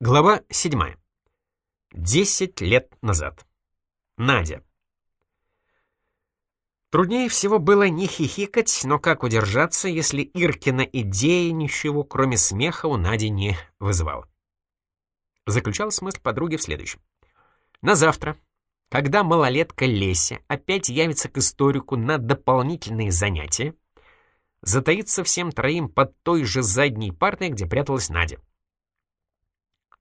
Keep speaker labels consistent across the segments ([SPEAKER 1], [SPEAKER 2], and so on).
[SPEAKER 1] Глава 7. Десять лет назад. Надя. Труднее всего было не хихикать, но как удержаться, если Иркина идея ничего, кроме смеха, у Нади не вызывала. Заключалась мысль подруги в следующем. На завтра, когда малолетка Леся опять явится к историку на дополнительные занятия, затаится всем троим под той же задней партой, где пряталась Надя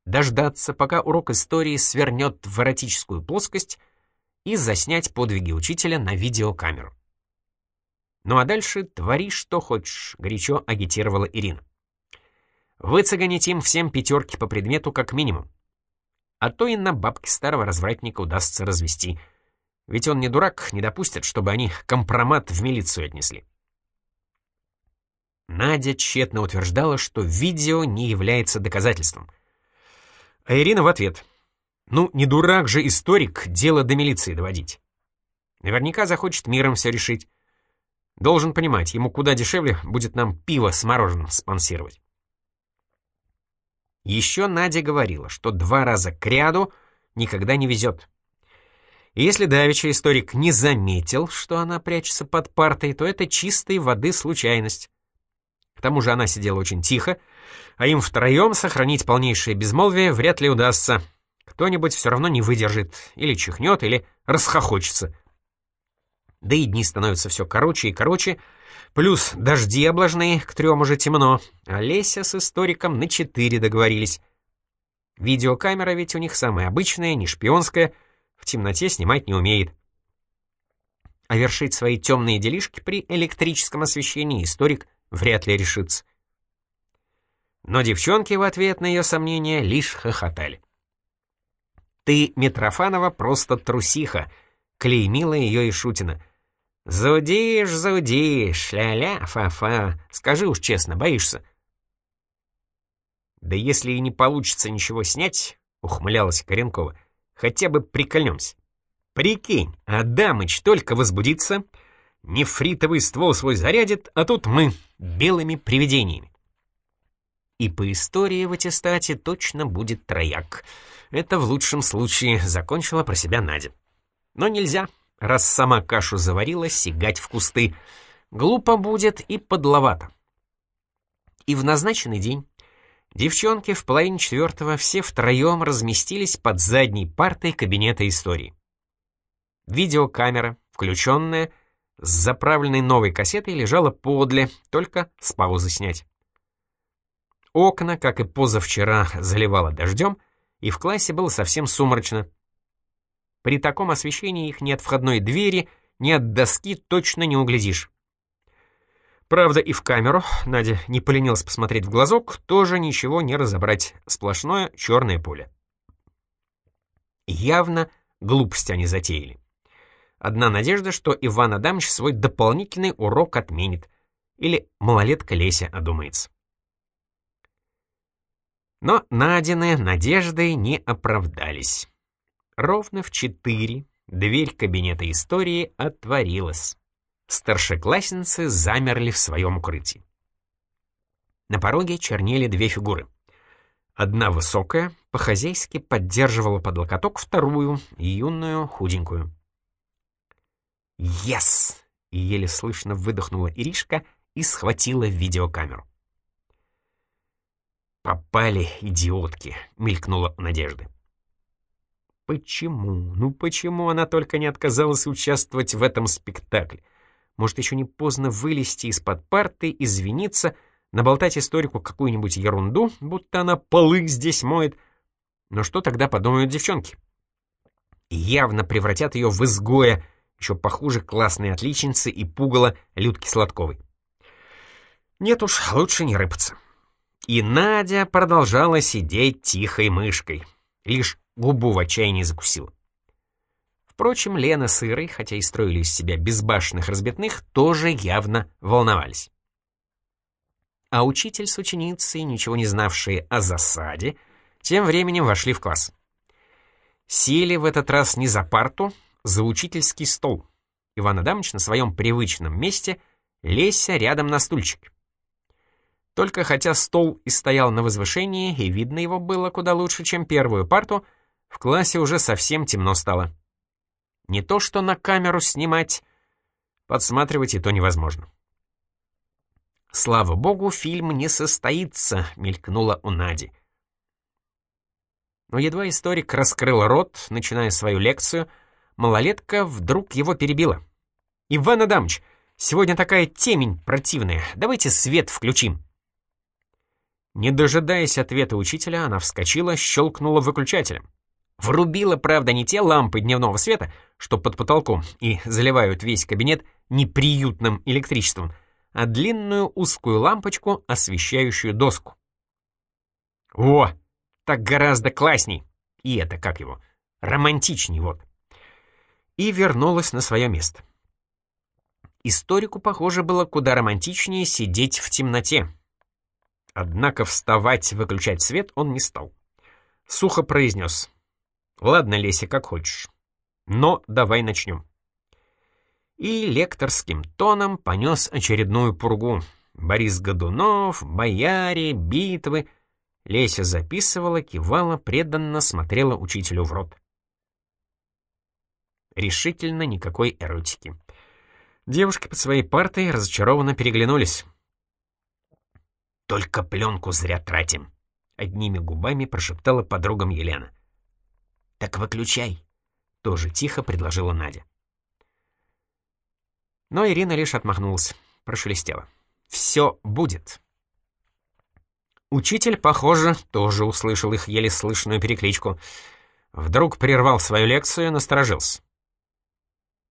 [SPEAKER 1] дождаться, пока урок истории свернет в эротическую плоскость и заснять подвиги учителя на видеокамеру. Ну а дальше твори, что хочешь, горячо агитировала Ирина. Выцеганить им всем пятерки по предмету как минимум. А то и на бабки старого развратника удастся развести. Ведь он не дурак, не допустит, чтобы они компромат в милицию отнесли. Надя тщетно утверждала, что видео не является доказательством. А Ирина в ответ. «Ну, не дурак же историк дело до милиции доводить. Наверняка захочет миром все решить. Должен понимать, ему куда дешевле будет нам пиво с мороженым спонсировать». Еще Надя говорила, что два раза к ряду никогда не везет. И если давеча историк не заметил, что она прячется под партой, то это чистой воды случайность. К тому же она сидела очень тихо, а им втроем сохранить полнейшее безмолвие вряд ли удастся. Кто-нибудь все равно не выдержит, или чихнет, или расхохочется. Да и дни становятся все короче и короче, плюс дожди облажные, к трем уже темно, а Леся с историком на четыре договорились. Видеокамера ведь у них самая обычная, не шпионская, в темноте снимать не умеет. А вершить свои темные делишки при электрическом освещении историк вряд ли решится. Но девчонки в ответ на ее сомнения лишь хохотали. «Ты, Митрофанова, просто трусиха», — клеймила ее и Шутина. «Заудишь, заудишь, ля-ля, фа-фа. Скажи уж честно, боишься?» «Да если и не получится ничего снять», — ухмылялась Коренкова, — «хотя бы прикольнемся. Прикинь, Адамыч только возбудится, нефритовый ствол свой зарядит, а тут мы белыми привидениями. И по истории в аттестате точно будет трояк. Это в лучшем случае закончила про себя Надя. Но нельзя, раз сама кашу заварила, сигать в кусты. Глупо будет и подловато. И в назначенный день девчонки в половине четвертого все втроем разместились под задней партой кабинета истории. Видеокамера, включенная, с заправленной новой кассетой лежала подле, только с паузы снять. Окна, как и позавчера, заливало дождем, и в классе было совсем сумрачно. При таком освещении их ни от входной двери, ни от доски точно не углядишь. Правда, и в камеру, Надя не поленилась посмотреть в глазок, тоже ничего не разобрать, сплошное черное поле. Явно глупость они затеяли. Одна надежда, что Иван Адамович свой дополнительный урок отменит, или малолетка Леся одумается. Но Надины надежды не оправдались. Ровно в четыре дверь кабинета истории отворилась. Старшеклассницы замерли в своем укрытии. На пороге чернели две фигуры. Одна высокая, по-хозяйски поддерживала под локоток вторую, юную, худенькую. «Yes!» — еле слышно выдохнула Иришка и схватила видеокамеру. «Попали, идиотки!» — мелькнула Надежды. Почему? Ну почему она только не отказалась участвовать в этом спектакле? Может, еще не поздно вылезти из-под парты, извиниться, наболтать историку какую-нибудь ерунду, будто она полы здесь моет. Но что тогда подумают девчонки? Явно превратят ее в изгоя, еще похуже классной отличницы и пугала Людки Сладковой. Нет уж, лучше не рыпаться. И Надя продолжала сидеть тихой мышкой. Лишь губу в отчаянии закусила. Впрочем, Лена с Ирой, хотя и строили из себя безбашенных разбитных, тоже явно волновались. А учитель с ученицей, ничего не знавшие о засаде, тем временем вошли в класс. Сели в этот раз не за парту, за учительский стол. Иван Адамович на своем привычном месте, Леся рядом на стульчике. Только хотя стол и стоял на возвышении, и видно его было куда лучше, чем первую парту, в классе уже совсем темно стало. Не то что на камеру снимать, подсматривать и то невозможно. «Слава богу, фильм не состоится», — мелькнула у Нади. Но едва историк раскрыл рот, начиная свою лекцию, малолетка вдруг его перебила. «Иван Адамович, сегодня такая темень противная, давайте свет включим». Не дожидаясь ответа учителя, она вскочила, щелкнула выключателем. Врубила, правда, не те лампы дневного света, что под потолком, и заливают весь кабинет неприютным электричеством, а длинную узкую лампочку, освещающую доску. «О, так гораздо классней!» И это, как его, романтичней, вот. И вернулась на свое место. Историку, похоже, было куда романтичнее сидеть в темноте, Однако вставать, выключать свет он не стал. Сухо произнес. «Ладно, Леся, как хочешь. Но давай начнем». И лекторским тоном понес очередную пургу. Борис Годунов, бояре, битвы. Леся записывала, кивала, преданно смотрела учителю в рот. Решительно никакой эротики. Девушки под своей партой разочарованно переглянулись. «Только пленку зря тратим», — одними губами прошептала подругам Елена. «Так выключай», — тоже тихо предложила Надя. Но Ирина лишь отмахнулась, прошелестела. «Все будет». Учитель, похоже, тоже услышал их еле слышную перекличку. Вдруг прервал свою лекцию и насторожился.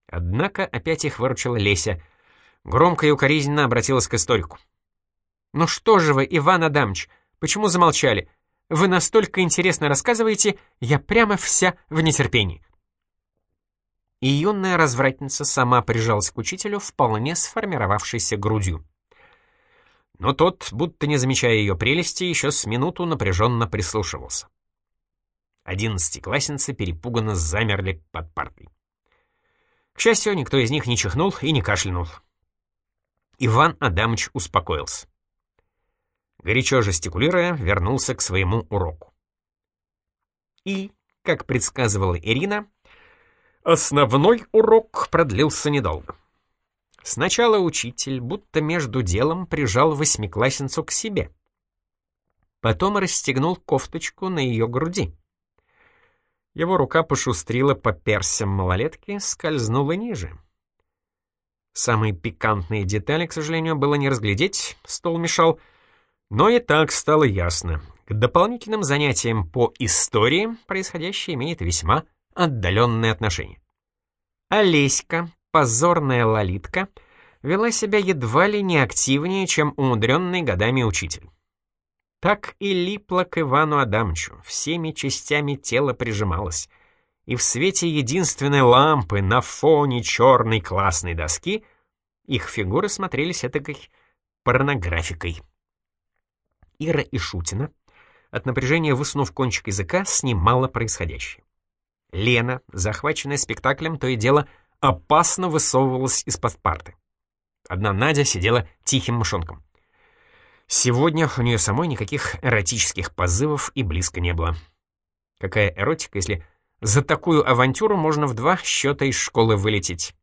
[SPEAKER 1] Однако опять их выручила Леся. Громко и укоризненно обратилась к историку. «Ну что же вы, Иван Адамович, почему замолчали? Вы настолько интересно рассказываете, я прямо вся в нетерпении». И юная развратница сама прижалась к учителю вполне сформировавшейся грудью. Но тот, будто не замечая ее прелести, еще с минуту напряженно прислушивался. Одиннадцатиклассницы перепуганно замерли под партой. К счастью, никто из них не чихнул и не кашлянул. Иван Адамович успокоился горячо жестикулируя, вернулся к своему уроку. И, как предсказывала Ирина, основной урок продлился недолго. Сначала учитель, будто между делом, прижал восьмиклассницу к себе. Потом расстегнул кофточку на ее груди. Его рука пошустрила по персям малолетки, скользнула ниже. Самые пикантные детали, к сожалению, было не разглядеть, стол мешал — но и так стало ясно. К дополнительным занятиям по истории происходящее имеет весьма отдаленные отношения. Олеська, позорная лолитка, вела себя едва ли не активнее, чем умудренный годами учитель. Так и липла к Ивану Адамчу, всеми частями тела прижималась, и в свете единственной лампы на фоне черной классной доски их фигуры смотрелись этакой порнографикой. Ира и Шутина, от напряжения высунув кончик языка, снимала происходящее. Лена, захваченная спектаклем, то и дело опасно высовывалась из-под парты. Одна Надя сидела тихим мышонком. Сегодня у нее самой никаких эротических позывов и близко не было. Какая эротика, если за такую авантюру можно в два счета из школы вылететь?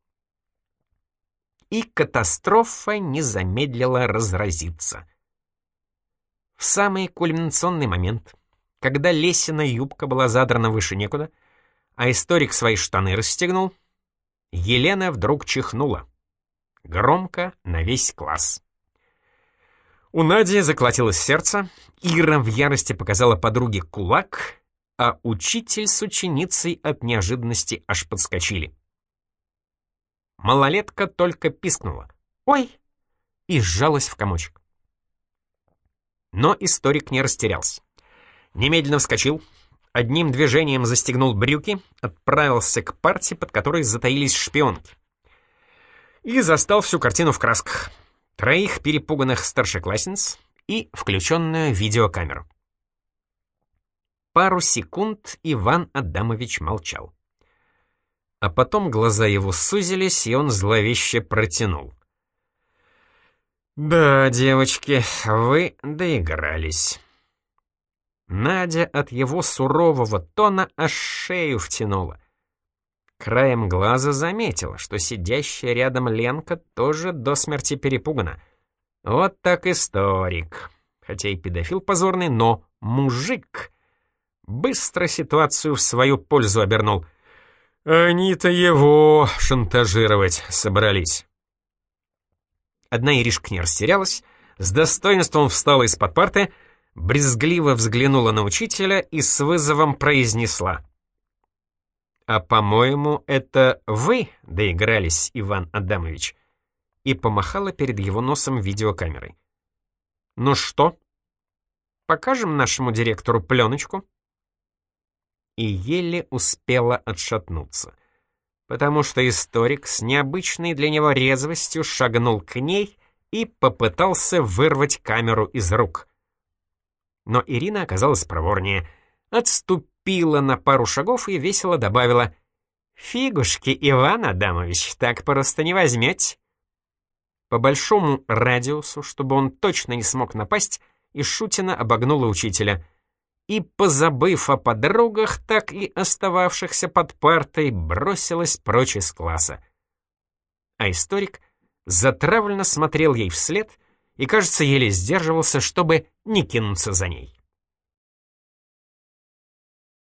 [SPEAKER 1] И катастрофа не замедлила разразиться. В самый кульминационный момент, когда Лесина юбка была задрана выше некуда, а историк свои штаны расстегнул, Елена вдруг чихнула. Громко на весь класс. У Нади заколотилось сердце, Ира в ярости показала подруге кулак, а учитель с ученицей от неожиданности аж подскочили. Малолетка только пискнула «Ой!» и сжалась в комочек. Но историк не растерялся. Немедленно вскочил, одним движением застегнул брюки, отправился к парте, под которой затаились шпионки. И застал всю картину в красках. Троих перепуганных старшеклассниц и включенную видеокамеру. Пару секунд Иван Адамович молчал. А потом глаза его сузились, и он зловеще протянул. «Да, девочки, вы доигрались». Надя от его сурового тона аж шею втянула. Краем глаза заметила, что сидящая рядом Ленка тоже до смерти перепугана. Вот так историк. Хотя и педофил позорный, но мужик. Быстро ситуацию в свою пользу обернул. Они-то его шантажировать собрались. Одна Иришка не растерялась, с достоинством встала из-под парты, брезгливо взглянула на учителя и с вызовом произнесла. «А, по-моему, это вы доигрались, Иван Адамович», и помахала перед его носом видеокамерой. «Ну что, покажем нашему директору пленочку?» И еле успела отшатнуться, потому что историк с необычной для него резвостью шагнул к ней и попытался вырвать камеру из рук. Но Ирина оказалась проворнее, отступила на пару шагов и весело добавила «Фигушки, Иван Адамович, так просто не возьмете». По большому радиусу, чтобы он точно не смог напасть, Ишутина обогнула учителя. И, позабыв о подругах, так и остававшихся под партой, бросилась прочь из класса. А историк затравленно смотрел ей вслед и, кажется, еле сдерживался, чтобы не кинуться за ней.